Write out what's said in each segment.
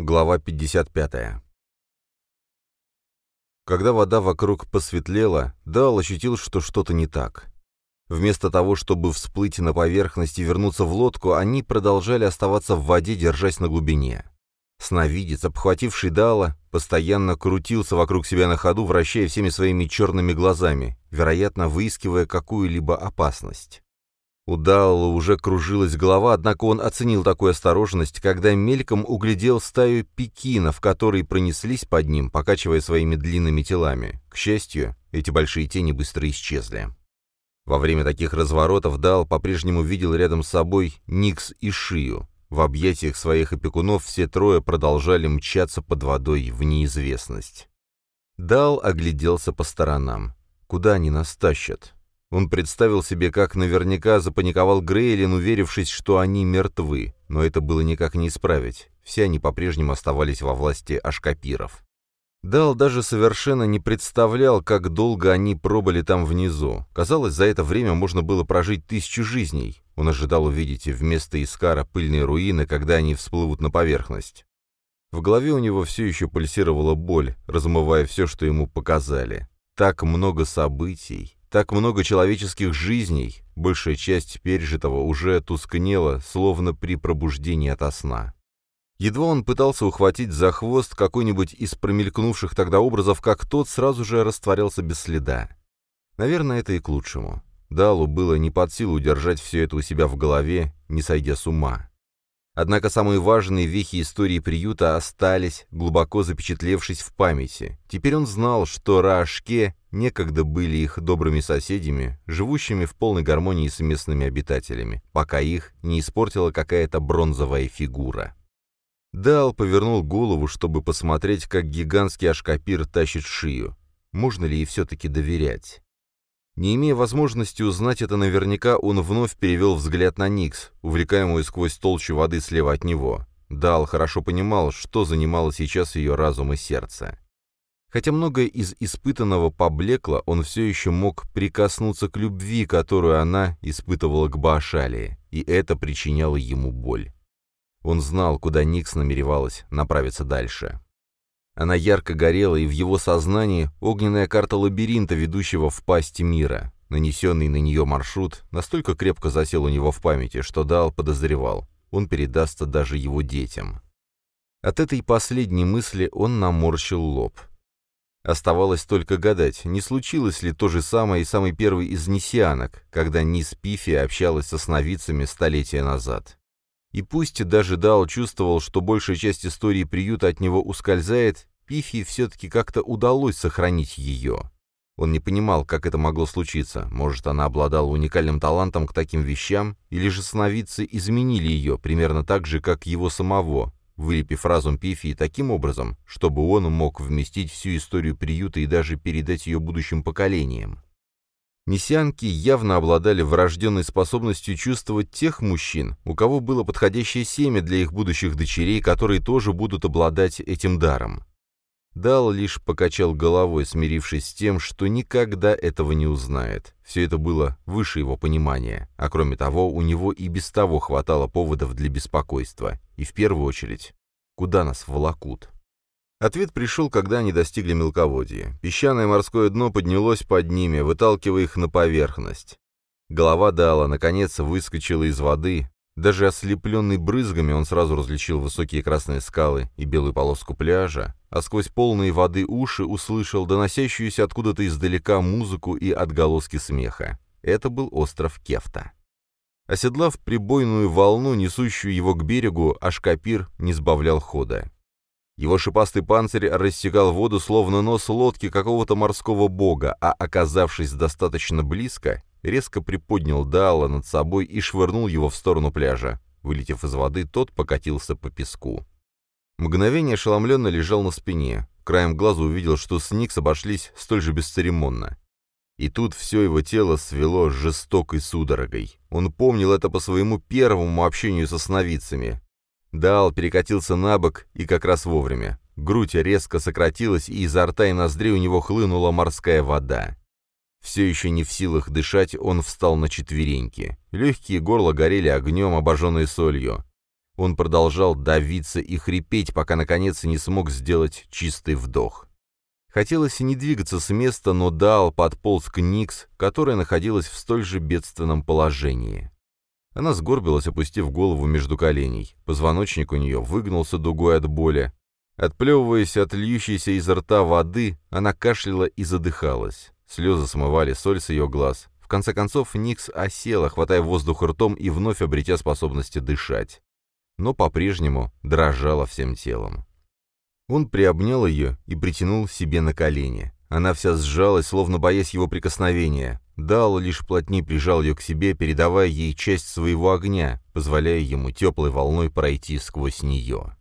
Глава 55. Когда вода вокруг посветлела, Дал ощутил, что что-то не так. Вместо того, чтобы всплыть на поверхность и вернуться в лодку, они продолжали оставаться в воде, держась на глубине. Сновидец, обхвативший Дала, постоянно крутился вокруг себя на ходу, вращая всеми своими черными глазами, вероятно, выискивая какую-либо опасность. У Даала уже кружилась голова, однако он оценил такую осторожность, когда мельком углядел стаю пекинов, которые пронеслись под ним, покачивая своими длинными телами. К счастью, эти большие тени быстро исчезли. Во время таких разворотов Дал по-прежнему видел рядом с собой Никс и Шию. В объятиях своих опекунов все трое продолжали мчаться под водой в неизвестность. Дал огляделся по сторонам. Куда они нас тащат? Он представил себе, как наверняка запаниковал Грейлин, уверившись, что они мертвы, но это было никак не исправить. Все они по-прежнему оставались во власти ашкапиров. Дал даже совершенно не представлял, как долго они пробыли там внизу. Казалось, за это время можно было прожить тысячу жизней. Он ожидал увидеть вместо Искара пыльные руины, когда они всплывут на поверхность. В голове у него все еще пульсировала боль, размывая все, что ему показали. Так много событий, так много человеческих жизней, большая часть пережитого уже тускнела, словно при пробуждении ото сна. Едва он пытался ухватить за хвост какой-нибудь из промелькнувших тогда образов, как тот сразу же растворялся без следа. Наверное, это и к лучшему. Далу было не под силу удержать все это у себя в голове, не сойдя с ума. Однако самые важные вехи истории приюта остались, глубоко запечатлевшись в памяти. Теперь он знал, что Раашке некогда были их добрыми соседями, живущими в полной гармонии с местными обитателями, пока их не испортила какая-то бронзовая фигура. Дал повернул голову, чтобы посмотреть, как гигантский ашкапир тащит шию. Можно ли ей все-таки доверять? Не имея возможности узнать это наверняка, он вновь перевел взгляд на Никс, увлекаемую сквозь толщу воды слева от него. Дал хорошо понимал, что занимало сейчас ее разум и сердце. Хотя многое из испытанного поблекло, он все еще мог прикоснуться к любви, которую она испытывала к Баашалии, и это причиняло ему боль. Он знал, куда Никс намеревалась направиться дальше. Она ярко горела, и в его сознании огненная карта лабиринта, ведущего в пасть мира. Нанесенный на нее маршрут настолько крепко засел у него в памяти, что Дал подозревал, он передастся даже его детям. От этой последней мысли он наморщил лоб. Оставалось только гадать, не случилось ли то же самое и самый первый из несианок, когда Низ Пифи общалась со сновидцами столетия назад. И пусть даже Дал чувствовал, что большая часть истории приюта от него ускользает, Пифи все-таки как-то удалось сохранить ее. Он не понимал, как это могло случиться. Может, она обладала уникальным талантом к таким вещам, или же сновидцы изменили ее, примерно так же, как его самого, вылепив разум Пифи таким образом, чтобы он мог вместить всю историю приюта и даже передать ее будущим поколениям. Мессианки явно обладали врожденной способностью чувствовать тех мужчин, у кого было подходящее семя для их будущих дочерей, которые тоже будут обладать этим даром. Дал лишь покачал головой, смирившись с тем, что никогда этого не узнает. Все это было выше его понимания, а кроме того, у него и без того хватало поводов для беспокойства. И в первую очередь, куда нас волокут? Ответ пришел, когда они достигли мелководья. Песчаное морское дно поднялось под ними, выталкивая их на поверхность. Голова Дала, наконец, выскочила из воды. Даже ослепленный брызгами он сразу различил высокие красные скалы и белую полоску пляжа, а сквозь полные воды уши услышал доносящуюся откуда-то издалека музыку и отголоски смеха. Это был остров Кефта. Оседлав прибойную волну, несущую его к берегу, Ашкапир не сбавлял хода. Его шипастый панцирь рассекал воду, словно нос лодки какого-то морского бога, а, оказавшись достаточно близко, резко приподнял Даала над собой и швырнул его в сторону пляжа. Вылетев из воды, тот покатился по песку. Мгновение ошеломленно лежал на спине. Краем глаза увидел, что с Никс обошлись столь же бесцеремонно. И тут все его тело свело жестокой судорогой. Он помнил это по своему первому общению со сновидцами. Дал перекатился на бок и как раз вовремя. Грудь резко сократилась, и изо рта и ноздрей у него хлынула морская вода. Все еще не в силах дышать, он встал на четвереньки. Легкие горла горели огнем, обожженные солью. Он продолжал давиться и хрипеть, пока наконец не смог сделать чистый вдох. Хотелось и не двигаться с места, но Дал подполз к Никс, которая находилась в столь же бедственном положении. Она сгорбилась, опустив голову между коленей. Позвоночник у нее выгнулся дугой от боли. Отплевываясь от льющейся из рта воды, она кашляла и задыхалась. Слезы смывали соль с ее глаз. В конце концов, Никс осела, хватая воздух ртом и вновь обретя способности дышать. Но по-прежнему дрожала всем телом. Он приобнял ее и притянул себе на колени. Она вся сжалась, словно боясь его прикосновения. Дал лишь плотнее прижал ее к себе, передавая ей часть своего огня, позволяя ему теплой волной пройти сквозь нее.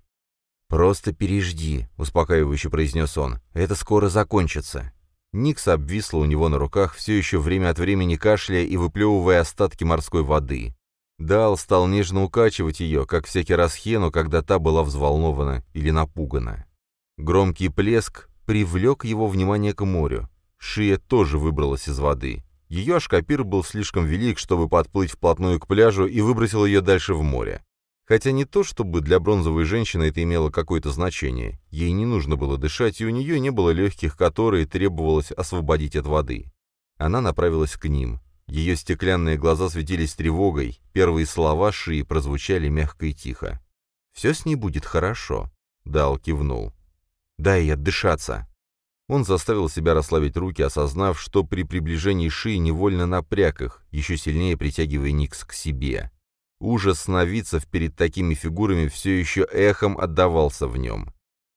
«Просто пережди», — успокаивающе произнес он. «Это скоро закончится». Никс обвисла у него на руках, все еще время от времени кашляя и выплевывая остатки морской воды. Дал стал нежно укачивать ее, как всякий раз Хену, когда та была взволнована или напугана. Громкий плеск привлек его внимание к морю. Шия тоже выбралась из воды. Ее ашкапир был слишком велик, чтобы подплыть вплотную к пляжу, и выбросил ее дальше в море. Хотя не то, чтобы для бронзовой женщины это имело какое-то значение. Ей не нужно было дышать, и у нее не было легких, которые требовалось освободить от воды. Она направилась к ним. Ее стеклянные глаза светились тревогой, первые слова Шии прозвучали мягко и тихо. «Все с ней будет хорошо», — Дал кивнул. «Дай отдышаться». Он заставил себя расслабить руки, осознав, что при приближении Шии невольно напряг их, еще сильнее притягивая Никс к себе. Ужас сновидцев перед такими фигурами все еще эхом отдавался в нем.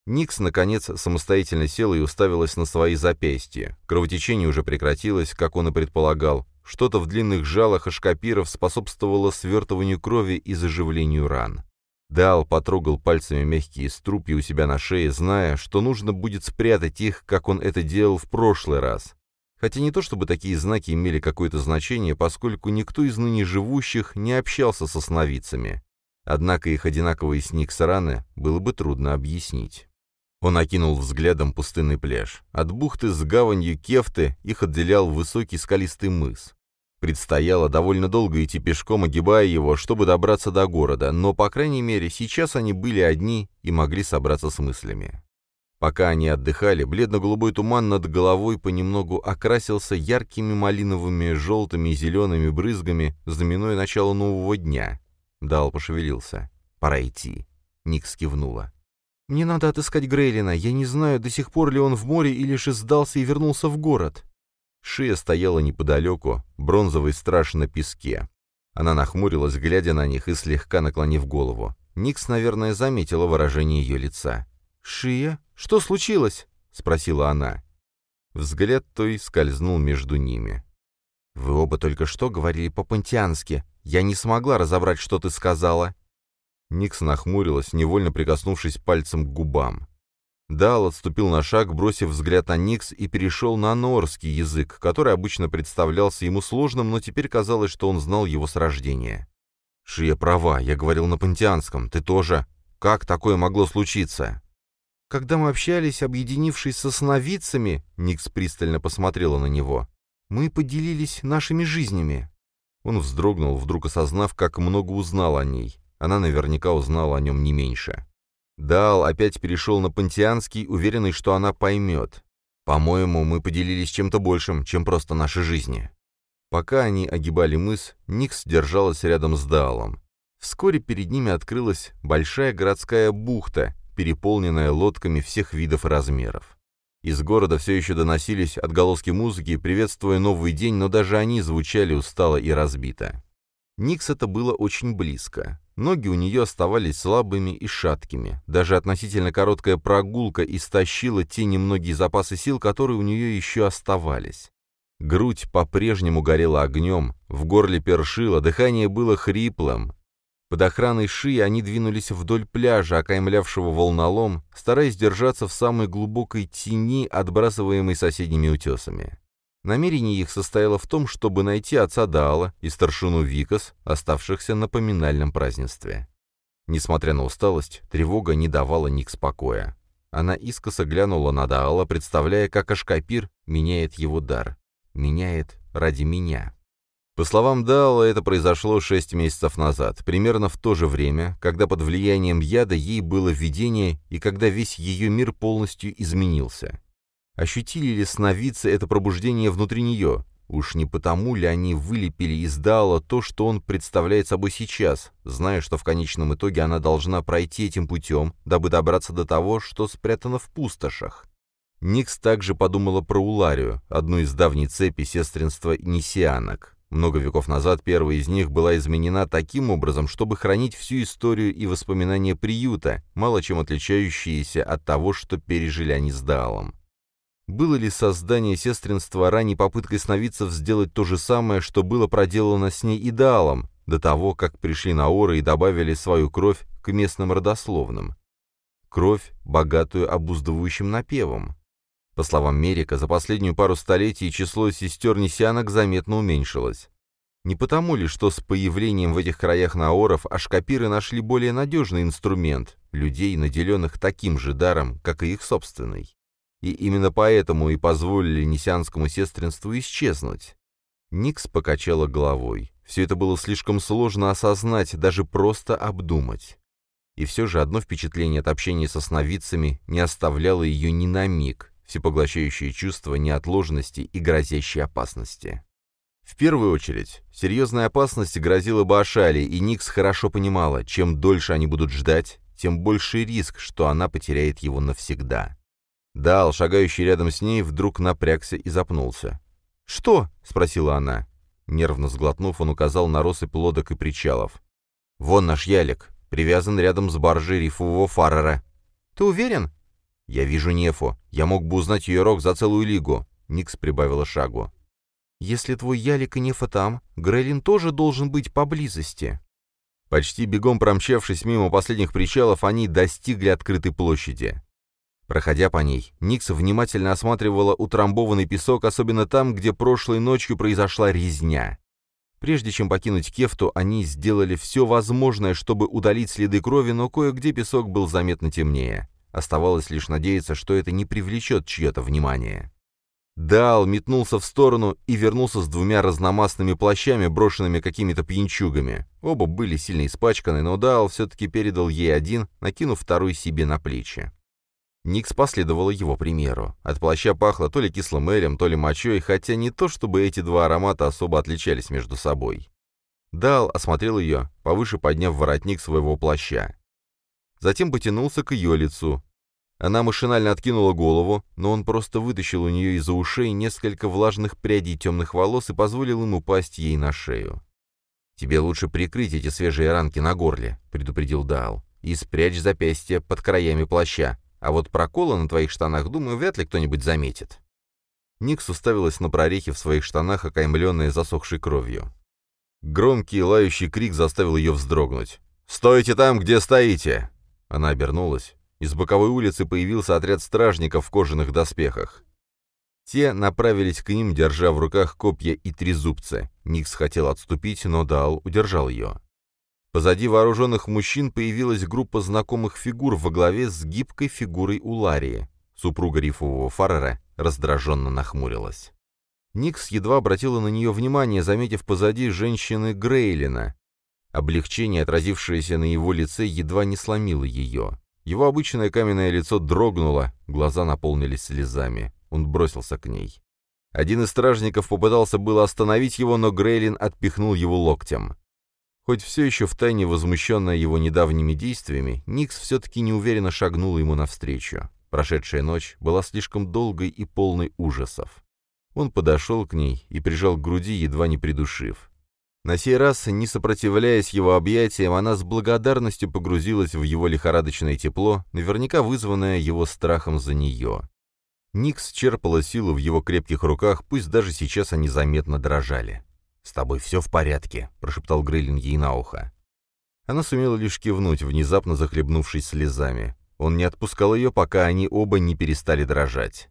Никс, наконец, самостоятельно села и уставилась на свои запястья. Кровотечение уже прекратилось, как он и предполагал. Что-то в длинных жалах и шкапиров способствовало свертыванию крови и заживлению ран. Дал потрогал пальцами мягкие струпья у себя на шее, зная, что нужно будет спрятать их, как он это делал в прошлый раз. Хотя не то чтобы такие знаки имели какое-то значение, поскольку никто из ныне живущих не общался со сновидцами. Однако их одинаковые с Никс раны было бы трудно объяснить. Он окинул взглядом пустынный пляж. От бухты с гаванью Кефты их отделял высокий скалистый мыс. Предстояло довольно долго идти пешком, огибая его, чтобы добраться до города, но, по крайней мере, сейчас они были одни и могли собраться с мыслями. Пока они отдыхали, бледно-голубой туман над головой понемногу окрасился яркими малиновыми, желтыми и зелеными брызгами, знаменуя начало нового дня. Дал пошевелился. «Пора идти». Ник скивнула. «Мне надо отыскать Грейлина. Я не знаю, до сих пор ли он в море или же сдался и вернулся в город». Шия стояла неподалеку, бронзовый страж на песке. Она нахмурилась, глядя на них и слегка наклонив голову. Никс, наверное, заметила выражение ее лица. «Шия? Что случилось?» — спросила она. Взгляд той скользнул между ними. «Вы оба только что говорили по-пантиански. Я не смогла разобрать, что ты сказала». Никс нахмурилась, невольно прикоснувшись пальцем к губам. Дал отступил на шаг, бросив взгляд на Никс, и перешел на норский язык, который обычно представлялся ему сложным, но теперь казалось, что он знал его с рождения. «Шия права, я говорил на пантианском. Ты тоже? Как такое могло случиться?» Когда мы общались, объединившись со сновидцами, Никс пристально посмотрела на него, мы поделились нашими жизнями. Он вздрогнул, вдруг осознав, как много узнал о ней. Она наверняка узнала о нем не меньше. Дал опять перешел на пантеанский, уверенный, что она поймет. «По-моему, мы поделились чем-то большим, чем просто наши жизни». Пока они огибали мыс, Никс держалась рядом с Даалом. Вскоре перед ними открылась большая городская бухта, переполненная лодками всех видов и размеров. Из города все еще доносились отголоски музыки, приветствуя новый день, но даже они звучали устало и разбито. Никс это было очень близко. Ноги у нее оставались слабыми и шаткими. Даже относительно короткая прогулка истощила те немногие запасы сил, которые у нее еще оставались. Грудь по-прежнему горела огнем, в горле першило, дыхание было хриплым, под охраной Ши они двинулись вдоль пляжа, окаймлявшего волнолом, стараясь держаться в самой глубокой тени, отбрасываемой соседними утесами. Намерение их состояло в том, чтобы найти отца Даала и старшину Викас, оставшихся на поминальном празднестве. Несмотря на усталость, тревога не давала Ник спокоя. Она искоса глянула на Даала, представляя, как Ашкапир меняет его дар. Меняет ради меня. По словам Дала, это произошло шесть месяцев назад, примерно в то же время, когда под влиянием яда ей было видение и когда весь ее мир полностью изменился. Ощутили ли сновидцы это пробуждение внутри нее? Уж не потому ли они вылепили из Дала то, что он представляет собой сейчас, зная, что в конечном итоге она должна пройти этим путем, дабы добраться до того, что спрятано в пустошах? Никс также подумала про Уларию, одну из давней цепи сестринства Нисианок. Много веков назад первая из них была изменена таким образом, чтобы хранить всю историю и воспоминания приюта, мало чем отличающиеся от того, что пережили они с Даалом. Было ли создание сестринства ранней попыткой сновидцев сделать то же самое, что было проделано с ней и Даалом, до того, как пришли на Оры и добавили свою кровь к местным родословным? Кровь, богатую обуздывающим напевом. По словам Мерика, за последнюю пару столетий число сестер-несянок заметно уменьшилось. Не потому ли, что с появлением в этих краях наоров ашкапиры нашли более надежный инструмент, людей, наделенных таким же даром, как и их собственный? И именно поэтому и позволили несянскому сестринству исчезнуть. Никс покачала головой. Все это было слишком сложно осознать, даже просто обдумать. И все же одно впечатление от общения со сновидцами не оставляло ее ни на миг всепоглощающее чувство неотложности и грозящей опасности. В первую очередь, серьезная опасность грозила бы Ашали, и Никс хорошо понимала, чем дольше они будут ждать, тем больше риск, что она потеряет его навсегда. Дал, шагающий рядом с ней, вдруг напрягся и запнулся. «Что?» — спросила она. Нервно сглотнув, он указал на россыпь лодок и причалов. «Вон наш ялик, привязан рядом с баржей рифового фарера». «Ты уверен?» «Я вижу Нефу. Я мог бы узнать ее рог за целую лигу». Никс прибавила шагу. «Если твой Ялик и Нефа там, Грейлин тоже должен быть поблизости». Почти бегом промчавшись мимо последних причалов, они достигли открытой площади. Проходя по ней, Никс внимательно осматривала утрамбованный песок, особенно там, где прошлой ночью произошла резня. Прежде чем покинуть Кефту, они сделали все возможное, чтобы удалить следы крови, но кое-где песок был заметно темнее. Оставалось лишь надеяться, что это не привлечет чье-то внимание. Дал метнулся в сторону и вернулся с двумя разномастными плащами, брошенными какими-то пьянчугами. Оба были сильно испачканы, но Дал все-таки передал ей один, накинув второй себе на плечи. Никс последовала его примеру. От плаща пахло то ли кислым элем, то ли мочой, хотя не то, чтобы эти два аромата особо отличались между собой. Дал осмотрел ее, повыше подняв воротник своего плаща затем потянулся к ее лицу. Она машинально откинула голову, но он просто вытащил у нее из-за ушей несколько влажных прядей темных волос и позволил им упасть ей на шею. «Тебе лучше прикрыть эти свежие ранки на горле», — предупредил Даал, «и спрячь запястье под краями плаща, а вот проколы на твоих штанах, думаю, вряд ли кто-нибудь заметит». Никс уставилась на прорехи в своих штанах, окаймленные засохшей кровью. Громкий лающий крик заставил ее вздрогнуть. «Стойте там, где стоите!» Она обернулась. Из боковой улицы появился отряд стражников в кожаных доспехах. Те направились к ним, держа в руках копья и трезубцы. Никс хотел отступить, но Дал удержал ее. Позади вооруженных мужчин появилась группа знакомых фигур во главе с гибкой фигурой Уларии. Супруга рифового фарера раздраженно нахмурилась. Никс едва обратила на нее внимание, заметив позади женщины Грейлина, Облегчение, отразившееся на его лице, едва не сломило ее. Его обычное каменное лицо дрогнуло, глаза наполнились слезами. Он бросился к ней. Один из стражников попытался было остановить его, но Грейлин отпихнул его локтем. Хоть все еще втайне возмущенная его недавними действиями, Никс все-таки неуверенно шагнула ему навстречу. Прошедшая ночь была слишком долгой и полной ужасов. Он подошел к ней и прижал к груди, едва не придушив. На сей раз, не сопротивляясь его объятиям, она с благодарностью погрузилась в его лихорадочное тепло, наверняка вызванное его страхом за нее. Никс черпала силу в его крепких руках, пусть даже сейчас они заметно дрожали. «С тобой все в порядке», — прошептал Грейлин ей на ухо. Она сумела лишь кивнуть, внезапно захлебнувшись слезами. Он не отпускал ее, пока они оба не перестали дрожать.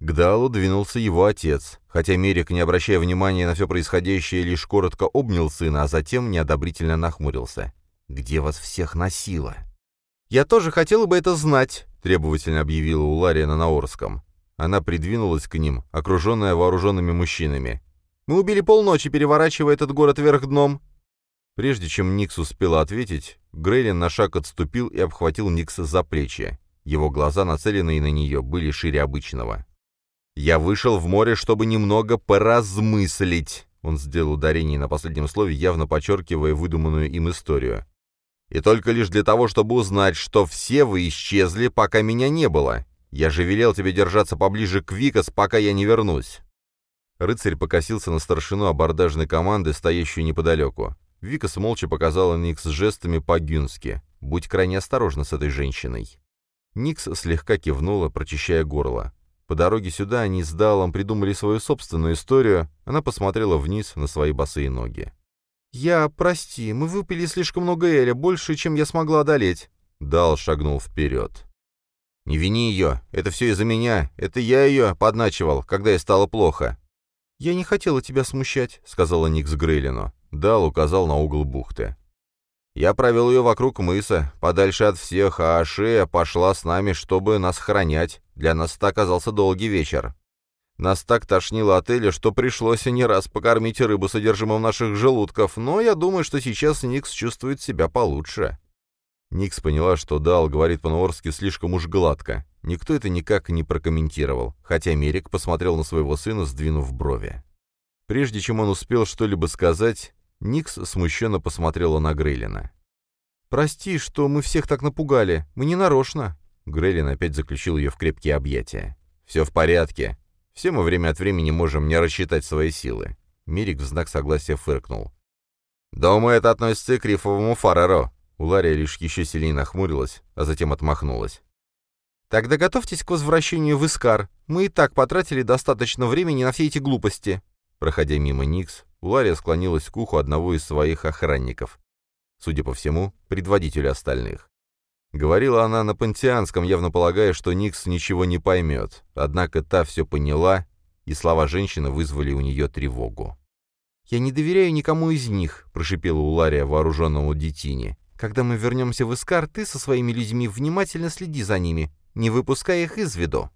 К Далу двинулся его отец, хотя Мерик, не обращая внимания на все происходящее, лишь коротко обнял сына, а затем неодобрительно нахмурился. «Где вас всех носило?» «Я тоже хотела бы это знать», — требовательно объявила Улария на Наорском. Она придвинулась к ним, окруженная вооруженными мужчинами. Мы убили полночи, переворачивая этот город вверх дном». Прежде чем Никс успела ответить, Грейлин на шаг отступил и обхватил Никса за плечи. Его глаза, нацеленные на нее, были шире обычного. «Я вышел в море, чтобы немного поразмыслить», — он сделал ударение на последнем слове, явно подчеркивая выдуманную им историю. «И только лишь для того, чтобы узнать, что все вы исчезли, пока меня не было. Я же велел тебе держаться поближе к Викас, пока я не вернусь». Рыцарь покосился на старшину абордажной команды, стоящую неподалеку. Викас молча показала Никс жестами по-гюнски. «Будь крайне осторожна с этой женщиной». Никс слегка кивнула, прочищая горло. По дороге сюда они с Далом придумали свою собственную историю. Она посмотрела вниз на свои босые ноги. «Я, прости, мы выпили слишком много Эля, больше, чем я смогла одолеть». Дал шагнул вперед. «Не вини ее, это все из-за меня, это я ее подначивал, когда ей стало плохо». «Я не хотела тебя смущать», — сказала Никс Грейлину. Дал указал на угол бухты. Я провел ее вокруг мыса, подальше от всех, а Ашея пошла с нами, чтобы нас хранять. Для нас это оказался долгий вечер. Нас так тошнило от Эля, что пришлось не раз покормить рыбу содержимым наших желудков, но я думаю, что сейчас Никс чувствует себя получше». Никс поняла, что Дал говорит по-нуорски слишком уж гладко. Никто это никак не прокомментировал, хотя Мерик посмотрел на своего сына, сдвинув брови. Прежде чем он успел что-либо сказать, Никс смущенно посмотрела на Грейлина. «Прости, что мы всех так напугали. Мы не нарочно». Грейлин опять заключил ее в крепкие объятия. «Все в порядке. Все мы время от времени можем не рассчитать свои силы». Мирик в знак согласия фыркнул. «Думаю, это относится к рифовому фареро». Улария лишь еще сильнее нахмурилась, а затем отмахнулась. «Тогда готовьтесь к возвращению в Искар. Мы и так потратили достаточно времени на все эти глупости». Проходя мимо Никс, Улария склонилась к уху одного из своих охранников. Судя по всему, предводителю остальных. Говорила она на пантеанском, явно полагая, что Никс ничего не поймет. Однако та все поняла, и слова женщины вызвали у нее тревогу. «Я не доверяю никому из них», — прошипела Улария вооруженному детине. «Когда мы вернемся в Искар, ты со своими людьми внимательно следи за ними, не выпуская их из виду».